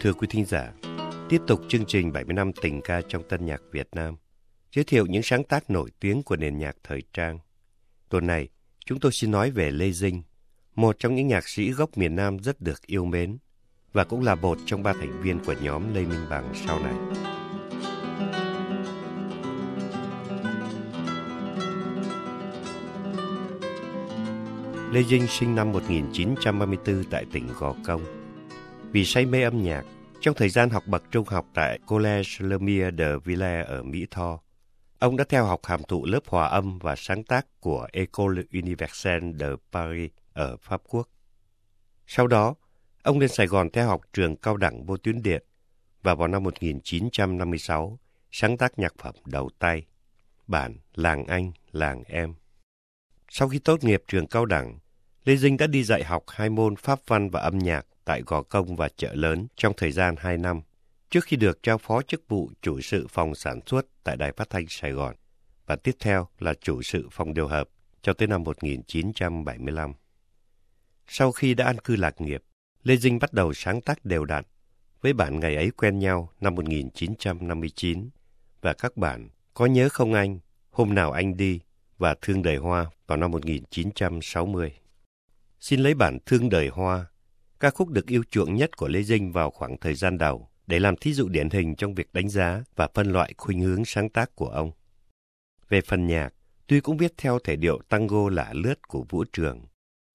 Thưa quý thính giả, tiếp tục chương trình 70 năm tình ca trong tân nhạc Việt Nam, giới thiệu những sáng tác nổi tiếng của nền nhạc thời trang. Tuần này, chúng tôi xin nói về Lê Dinh, một trong những nhạc sĩ gốc miền Nam rất được yêu mến và cũng là một trong ba thành viên của nhóm Lê Minh Bằng sau này. Lê Dinh sinh năm 1934 tại tỉnh Gò Công. Vì say mê âm nhạc, trong thời gian học bậc trung học tại Collège Lemire de Villers ở Mỹ Tho, ông đã theo học hàm thụ lớp hòa âm và sáng tác của École Universelle de Paris ở Pháp Quốc. Sau đó, ông lên Sài Gòn theo học trường cao đẳng vô tuyến điện và vào năm 1956 sáng tác nhạc phẩm đầu tay, bản Làng Anh, Làng Em. Sau khi tốt nghiệp trường cao đẳng, Lê Dinh đã đi dạy học hai môn Pháp văn và âm nhạc tại Gò Công và Chợ Lớn trong thời gian 2 năm, trước khi được trao phó chức vụ chủ sự phòng sản xuất tại Đài Phát thanh Sài Gòn, và tiếp theo là chủ sự phòng điều hợp cho tới năm 1975. Sau khi đã an cư lạc nghiệp, Lê Dinh bắt đầu sáng tác đều đặn với bản Ngày ấy quen nhau năm 1959 và các bản Có nhớ không anh, Hôm nào anh đi và Thương đời hoa vào năm 1960. Xin lấy bản Thương đời hoa ca khúc được yêu chuộng nhất của Lê Dinh vào khoảng thời gian đầu để làm thí dụ điển hình trong việc đánh giá và phân loại khuynh hướng sáng tác của ông. Về phần nhạc, tuy cũng viết theo thể điệu tango lạ lướt của Vũ Trường,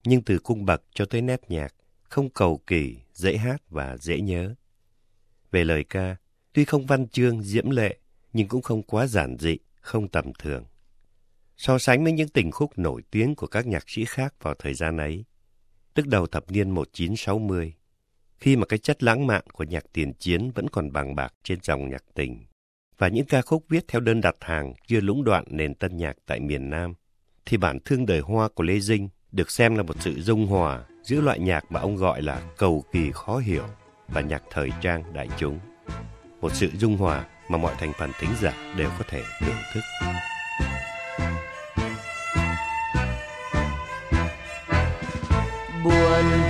nhưng từ cung bậc cho tới nét nhạc, không cầu kỳ, dễ hát và dễ nhớ. Về lời ca, tuy không văn chương, diễm lệ, nhưng cũng không quá giản dị, không tầm thường. So sánh với những tình khúc nổi tiếng của các nhạc sĩ khác vào thời gian ấy, tức đầu thập niên 1960, khi mà cái chất lãng mạn của nhạc tiền chiến vẫn còn bằng bạc trên dòng nhạc tình, và những ca khúc viết theo đơn đặt hàng chưa lũng đoạn nền tân nhạc tại miền Nam, thì bản thương đời hoa của Lê Dinh được xem là một sự dung hòa giữa loại nhạc mà ông gọi là cầu kỳ khó hiểu và nhạc thời trang đại chúng. Một sự dung hòa mà mọi thành phần thính giả đều có thể thưởng thức.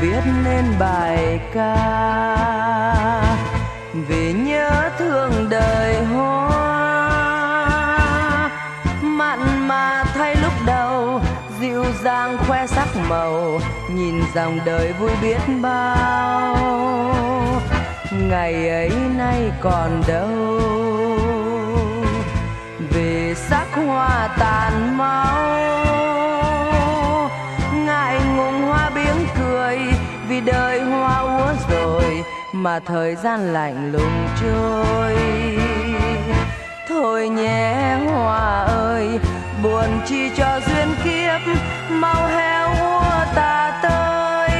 Viết nên bài ca. Vì nhớ thương đời hoa, mặn mà thay lúc đầu, dịu dàng khoe sắc màu, nhìn dòng đời vui biết bao. Ngày ấy nay còn đâu, vì sắc hoa tàn máu mà thời gian lạnh lùng trôi. Thôi nhé, hoa ơi, buồn chi cho duyên kiếp, mau heo úa ta tới.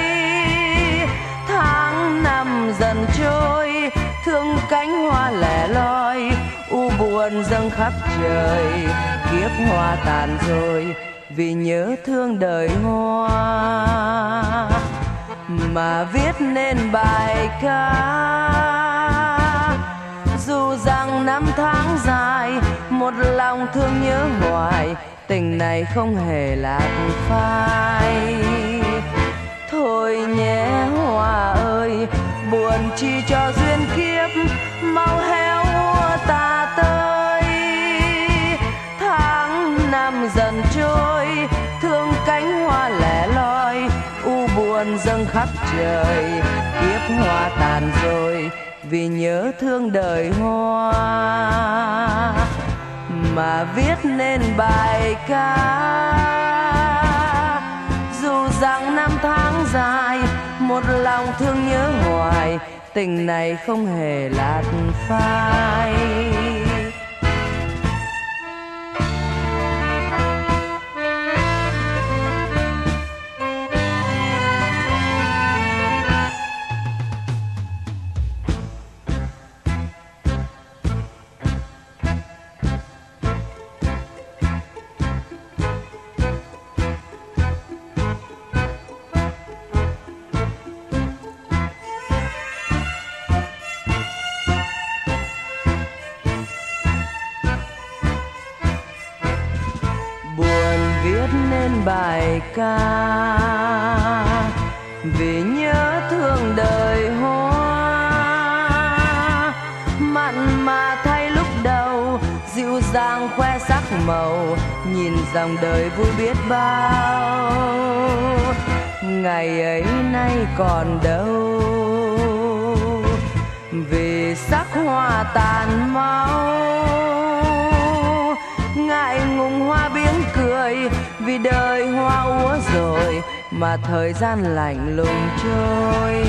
Tháng năm dần trôi, thương cánh hoa lẻ loi, u buồn dâng khắp trời. Kiếp hoa tàn rồi, vì nhớ thương đời hoa mà viết nên bài ca. Dù rằng năm tháng dài, một lòng thương nhớ hoài, tình này không hề lạc phai. Thôi nhé, hoa ơi, buồn chi cho đời, kiếp hoa tàn rồi vì nhớ thương đời hoa. Mà viết nên bài ca, dù rằng năm tháng dài, một lòng thương nhớ hoài, tình này không hề lạt phai. Ca. Vì nhớ thương đời hoa, mặn mà thay lúc đầu, dịu dàng khoe sắc màu, nhìn dòng đời vui biết bao. Ngày ấy nay còn đâu, vì sắc hoa tàn mà thời gian lạnh lùng trôi.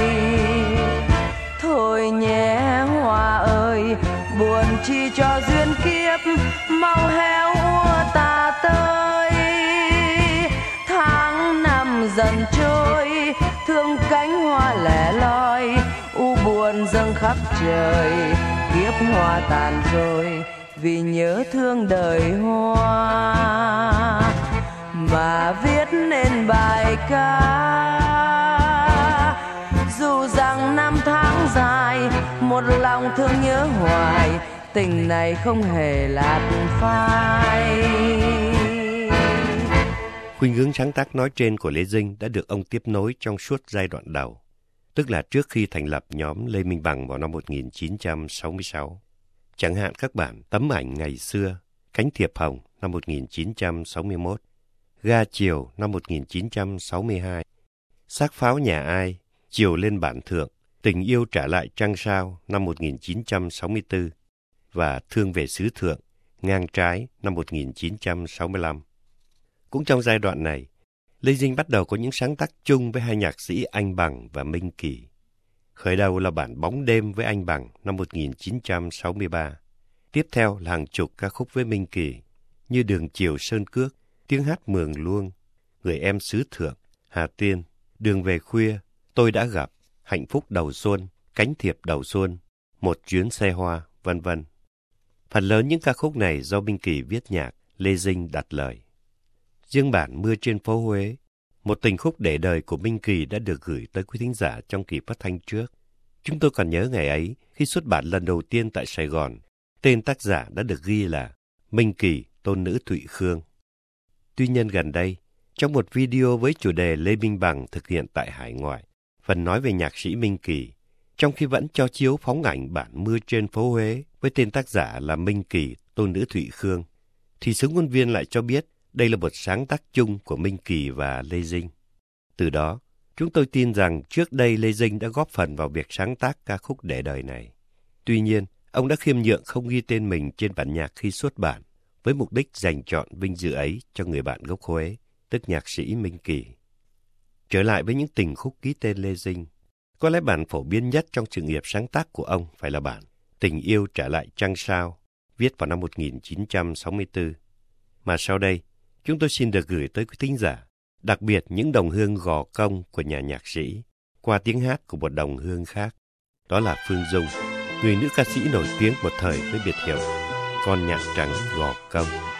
Thôi nhé, hoa ơi, buồn chi cho duyên kiếp, mau héo úa ta tới. Tháng năm dần trôi, thương cánh hoa lẻ loi, u buồn dâng khắp trời, kiếp hoa tàn rồi vì nhớ thương đời hoa mà viết nên bài ca dù rằng năm tháng dài một lòng thương nhớ hoài tình này không hề lạc phai Khuynh hướng sáng tác nói trên của Lê Dinh đã được ông tiếp nối trong suốt giai đoạn đầu, tức là trước khi thành lập nhóm Lê Minh Bằng vào năm 1966. Chẳng hạn các bản Tấm ảnh ngày xưa, Cánh thiệp hồng năm 1961, Ga chiều năm 1962, Xác pháo nhà ai, Chiều lên bản thượng, Tình yêu trả lại trăng sao năm 1964 và Thương về xứ thượng, Ngang trái năm 1965. Cũng trong giai đoạn này, Lê Dinh bắt đầu có những sáng tác chung với hai nhạc sĩ Anh Bằng và Minh Kỳ. Khởi đầu là bản Bóng đêm với Anh Bằng năm 1963. Tiếp theo là hàng chục ca khúc với Minh Kỳ, như Đường Chiều Sơn Cước, Tiếng hát Mường Luông, Người em xứ thượng, Hà Tiên, Đường về khuya, Tôi đã gặp, Hạnh phúc đầu xuân, Cánh thiệp đầu xuân, Một chuyến xe hoa, vân vân. Phần lớn những ca khúc này do Minh Kỳ viết nhạc, Lê Dinh đặt lời. Riêng bản Mưa trên phố Huế, một tình khúc để đời của Minh Kỳ đã được gửi tới quý thính giả trong kỳ phát thanh trước. Chúng tôi còn nhớ ngày ấy, khi xuất bản lần đầu tiên tại Sài Gòn, tên tác giả đã được ghi là Minh Kỳ, tôn nữ Thụy Khương. Tuy nhiên gần đây, trong một video với chủ đề Lê Minh Bằng thực hiện tại hải ngoại, phần nói về nhạc sĩ Minh Kỳ, trong khi vẫn cho chiếu phóng ảnh bản Mưa trên phố Huế với tên tác giả là Minh Kỳ, tôn nữ Thụy Khương, thì sướng ngôn viên lại cho biết đây là một sáng tác chung của Minh Kỳ và Lê Dinh. Từ đó, chúng tôi tin rằng trước đây Lê Dinh đã góp phần vào việc sáng tác ca khúc để đời này. Tuy nhiên, ông đã khiêm nhượng không ghi tên mình trên bản nhạc khi xuất bản, với mục đích dành chọn vinh dự ấy cho người bạn gốc Huế, tức nhạc sĩ Minh Kỳ. Trở lại với những tình khúc ký tên Lê Dinh, có lẽ bản phổ biến nhất trong sự nghiệp sáng tác của ông phải là bản Tình yêu trả lại trăng sao, viết vào năm 1964. Mà sau đây, chúng tôi xin được gửi tới quý thính giả, đặc biệt những đồng hương gò công của nhà nhạc sĩ, qua tiếng hát của một đồng hương khác. Đó là Phương Dung, người nữ ca sĩ nổi tiếng một thời với biệt hiệu con nhạc trắng gò công.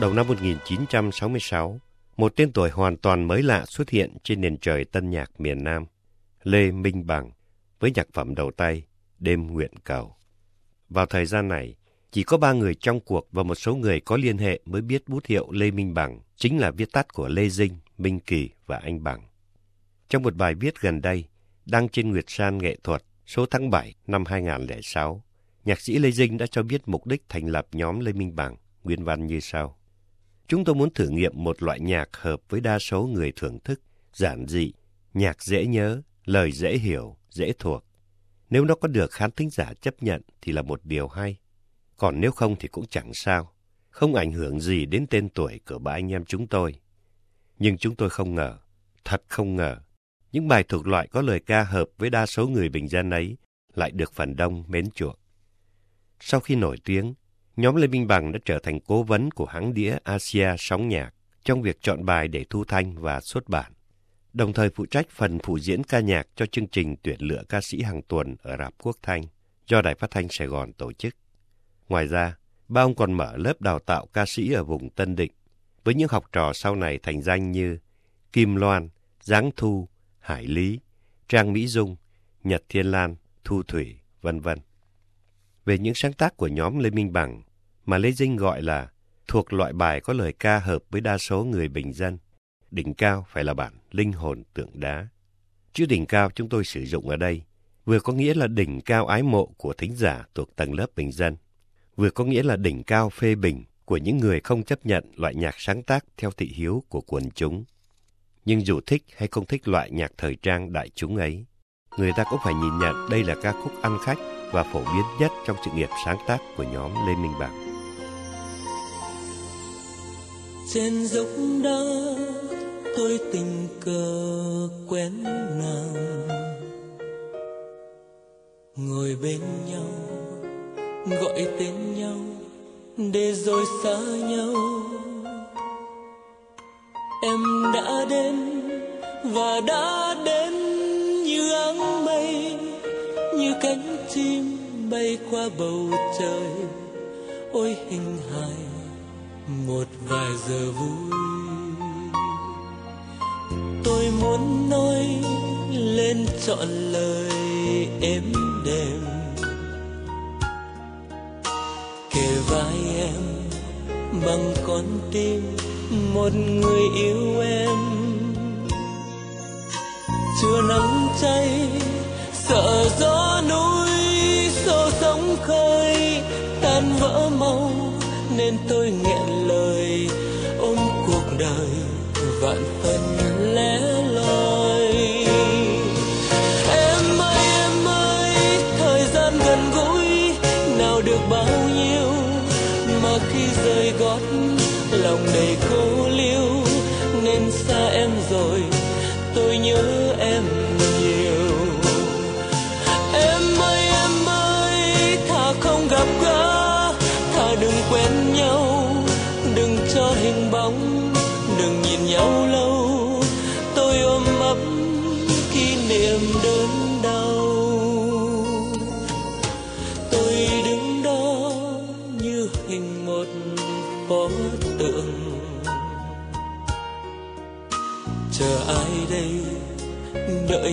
Đầu năm 1966, một tên tuổi hoàn toàn mới lạ xuất hiện trên nền trời tân nhạc miền Nam, Lê Minh Bằng, với nhạc phẩm đầu tay Đêm Nguyện Cầu. Vào thời gian này, chỉ có ba người trong cuộc và một số người có liên hệ mới biết bút hiệu Lê Minh Bằng chính là viết tắt của Lê Dinh, Minh Kỳ và Anh Bằng. Trong một bài viết gần đây, đăng trên Nguyệt San Nghệ thuật số tháng 7 năm 2006, nhạc sĩ Lê Dinh đã cho biết mục đích thành lập nhóm Lê Minh Bằng, nguyên văn như sau. Chúng tôi muốn thử nghiệm một loại nhạc hợp với đa số người thưởng thức, giản dị, nhạc dễ nhớ, lời dễ hiểu, dễ thuộc. Nếu nó có được khán thính giả chấp nhận thì là một điều hay. Còn nếu không thì cũng chẳng sao. Không ảnh hưởng gì đến tên tuổi của ba anh em chúng tôi. Nhưng chúng tôi không ngờ, thật không ngờ, những bài thuộc loại có lời ca hợp với đa số người bình dân ấy lại được phần đông mến chuộng. Sau khi nổi tiếng, nhóm Lê Minh Bằng đã trở thành cố vấn của hãng đĩa Asia sóng nhạc trong việc chọn bài để thu thanh và xuất bản, đồng thời phụ trách phần phụ diễn ca nhạc cho chương trình tuyển lựa ca sĩ hàng tuần ở Rạp Quốc Thanh do Đài Phát thanh Sài Gòn tổ chức. Ngoài ra, ba ông còn mở lớp đào tạo ca sĩ ở vùng Tân Định với những học trò sau này thành danh như Kim Loan, Giáng Thu, Hải Lý, Trang Mỹ Dung, Nhật Thiên Lan, Thu Thủy, vân vân. Về những sáng tác của nhóm Lê Minh Bằng mà Lê Dinh gọi là thuộc loại bài có lời ca hợp với đa số người bình dân, đỉnh cao phải là bản linh hồn tượng đá. Chữ đỉnh cao chúng tôi sử dụng ở đây vừa có nghĩa là đỉnh cao ái mộ của thính giả thuộc tầng lớp bình dân, vừa có nghĩa là đỉnh cao phê bình của những người không chấp nhận loại nhạc sáng tác theo thị hiếu của quần chúng. Nhưng dù thích hay không thích loại nhạc thời trang đại chúng ấy, người ta cũng phải nhìn nhận đây là ca khúc ăn khách và phổ biến nhất trong sự nghiệp sáng tác của nhóm Lê Minh bảng trên dốc đá tôi tình cờ quen nàng. Ngồi bên nhau, gọi tên nhau, để rồi xa nhau. Em đã đến và đã đến như áng mây, như cánh chim bay qua bầu trời. Ôi hình hài một vài giờ vui. Tôi muốn nói lên trọn lời êm đềm. Kề vai em bằng con tim một người yêu em. Chưa nắng cháy sợ gió núi, xô sóng khơi, tan vỡ mau nên tôi nghẹn đời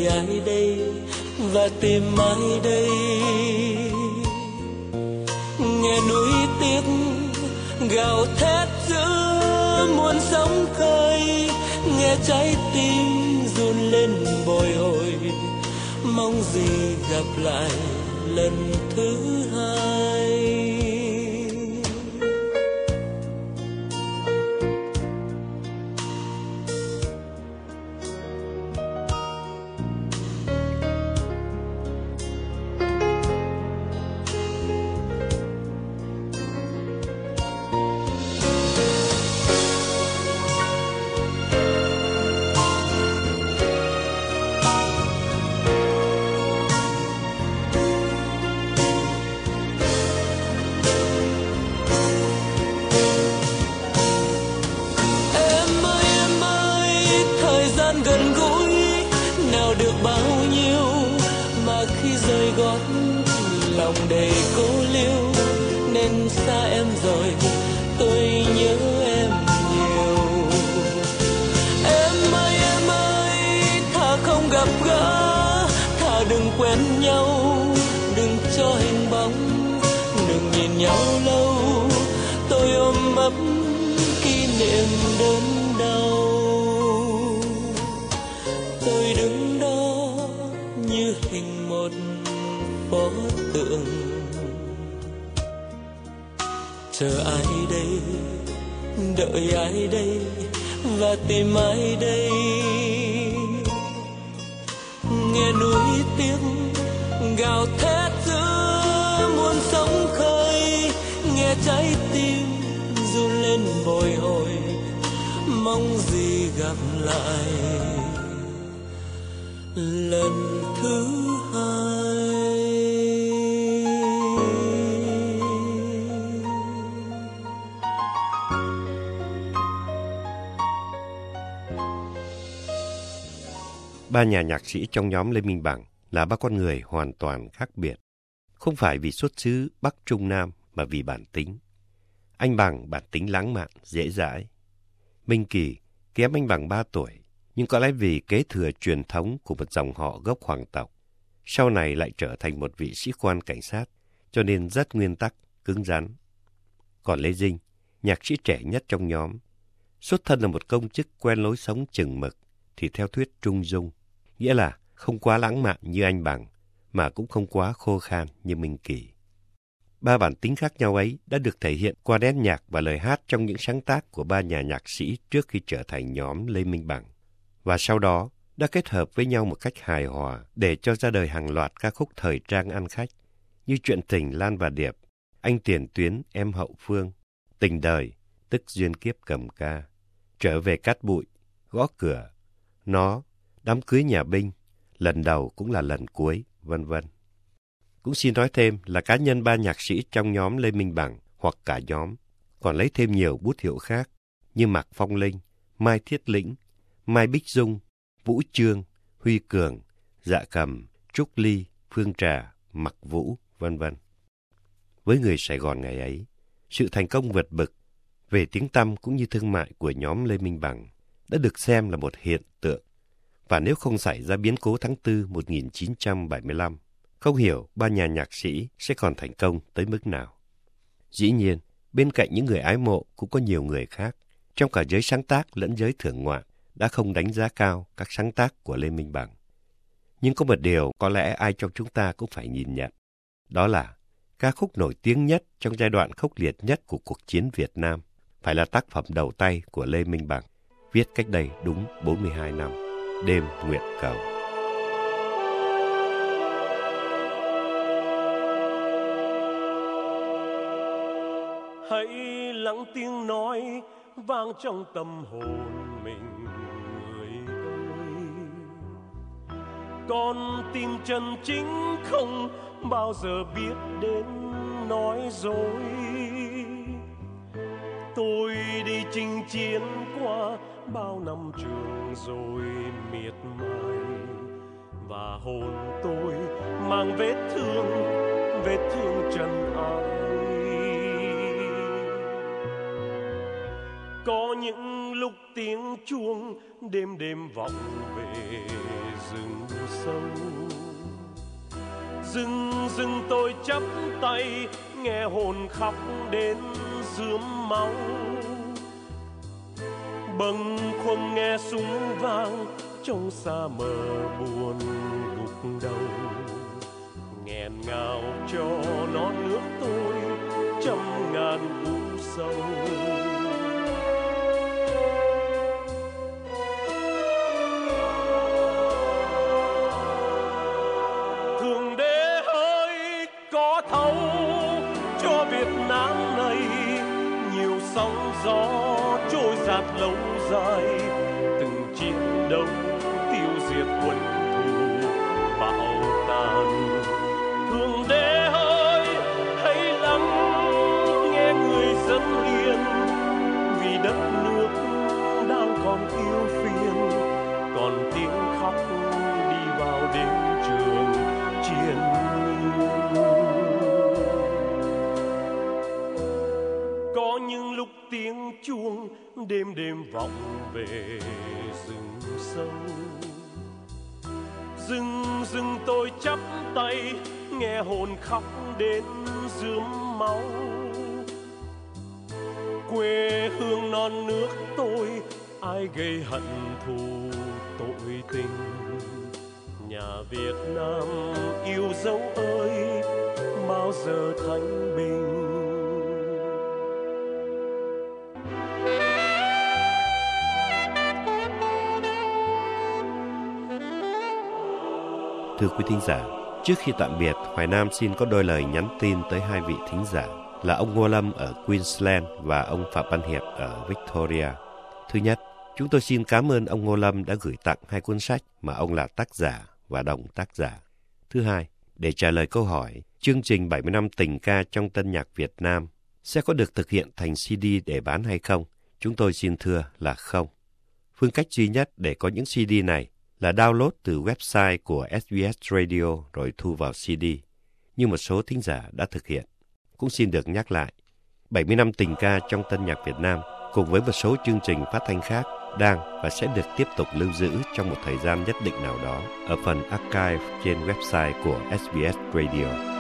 ai đây và tìm ai đây? Nghe núi tiếc, gào thét giữa muôn sóng khơi. Nghe trái tim run lên bồi hồi. Mong gì gặp lại lần thứ hai? Có tượng. Chờ ai đây? Đợi ai đây? Và tìm ai đây? Nghe núi tiếng gào thét giữa muôn sóng khơi. Nghe trái tim run lên bồi hồi, mong gì gặp lại lần thứ Ba nhà nhạc sĩ trong nhóm Lê Minh Bằng là ba con người hoàn toàn khác biệt. Không phải vì xuất xứ Bắc Trung Nam mà vì bản tính. Anh Bằng bản tính lãng mạn, dễ dãi. Minh Kỳ kém anh Bằng 3 tuổi, nhưng có lẽ vì kế thừa truyền thống của một dòng họ gốc hoàng tộc. Sau này lại trở thành một vị sĩ quan cảnh sát, cho nên rất nguyên tắc, cứng rắn. Còn Lê Dinh, nhạc sĩ trẻ nhất trong nhóm, xuất thân là một công chức quen lối sống chừng mực, thì theo thuyết trung dung, nghĩa là không quá lãng mạn như anh Bằng, mà cũng không quá khô khan như Minh Kỳ. Ba bản tính khác nhau ấy đã được thể hiện qua nét nhạc và lời hát trong những sáng tác của ba nhà nhạc sĩ trước khi trở thành nhóm Lê Minh Bằng. Và sau đó đã kết hợp với nhau một cách hài hòa để cho ra đời hàng loạt ca khúc thời trang ăn khách như Chuyện tình Lan và Điệp, Anh Tiền Tuyến, Em Hậu Phương, Tình Đời, tức Duyên Kiếp Cầm Ca, Trở về Cát Bụi, Gõ Cửa, Nó, Đám Cưới Nhà Binh, Lần Đầu cũng là lần cuối, vân vân. Cũng xin nói thêm là cá nhân ba nhạc sĩ trong nhóm Lê Minh Bằng hoặc cả nhóm còn lấy thêm nhiều bút hiệu khác như Mạc Phong Linh, Mai Thiết Lĩnh, Mai Bích Dung, Vũ Trương, Huy Cường, Dạ Cầm, Trúc Ly, Phương Trà, Mặc Vũ, vân vân. Với người Sài Gòn ngày ấy, sự thành công vượt bực về tiếng tăm cũng như thương mại của nhóm Lê Minh Bằng đã được xem là một hiện tượng. Và nếu không xảy ra biến cố tháng 4 1975, không hiểu ba nhà nhạc sĩ sẽ còn thành công tới mức nào. Dĩ nhiên, bên cạnh những người ái mộ cũng có nhiều người khác, trong cả giới sáng tác lẫn giới thưởng ngoạn, đã không đánh giá cao các sáng tác của Lê Minh Bằng. Nhưng có một điều có lẽ ai trong chúng ta cũng phải nhìn nhận. Đó là ca khúc nổi tiếng nhất trong giai đoạn khốc liệt nhất của cuộc chiến Việt Nam phải là tác phẩm đầu tay của Lê Minh Bằng, viết cách đây đúng 42 năm, Đêm Nguyện Cầu. hãy lắng tiếng nói vang trong tâm hồn mình người ơi con tim chân chính không bao giờ biết đến nói dối tôi đi chinh chiến qua bao năm trường rồi miệt mài. Và hồn tôi mang vết thương vết thương trần ai có những lúc tiếng chuông đêm đêm vọng về rừng sâu. Rừng rừng tôi chắp tay, nghe hồn khóc đến rướm máu. Bâng khuâng nghe súng vang trong xa mờ buồn gục đầu. Nghẹn ngào cho non nước tôi, trăm ngàn u sâu dừng dừng tôi chắp tay, nghe hồn khóc đến rướm máu. Quê hương non nước tôi, ai gây hận thù tội tình? Nhà Việt Nam yêu dấu ơi, bao giờ thanh bình? Thưa quý thính giả, trước khi tạm biệt, Hoài Nam xin có đôi lời nhắn tin tới hai vị thính giả là ông Ngô Lâm ở Queensland và ông Phạm Văn Hiệp ở Victoria. Thứ nhất, chúng tôi xin cảm ơn ông Ngô Lâm đã gửi tặng hai cuốn sách mà ông là tác giả và đồng tác giả. Thứ hai, để trả lời câu hỏi, chương trình 70 năm tình ca trong tân nhạc Việt Nam sẽ có được thực hiện thành CD để bán hay không? Chúng tôi xin thưa là không. Phương cách duy nhất để có những CD này là download từ website của SBS Radio rồi thu vào CD, như một số thính giả đã thực hiện. Cũng xin được nhắc lại, 70 năm tình ca trong tân nhạc Việt Nam cùng với một số chương trình phát thanh khác đang và sẽ được tiếp tục lưu giữ trong một thời gian nhất định nào đó ở phần archive trên website của SBS Radio.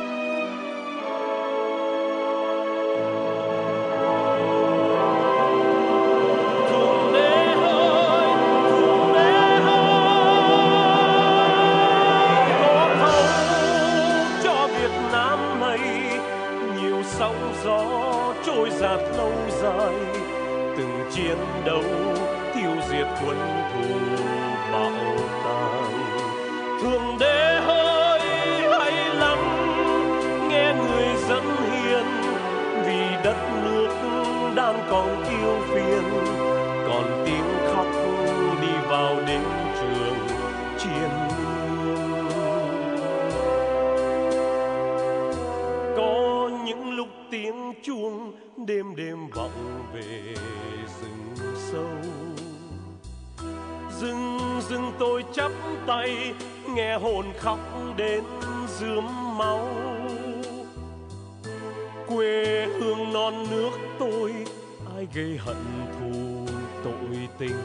Hồn khóc đến rướm máu. Quê hương non nước tôi, ai gây hận thù tội tình?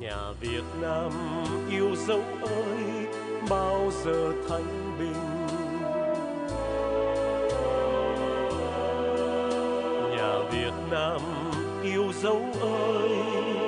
Nhà Việt Nam yêu dấu ơi, bao giờ thanh bình? Nhà Việt Nam yêu dấu ơi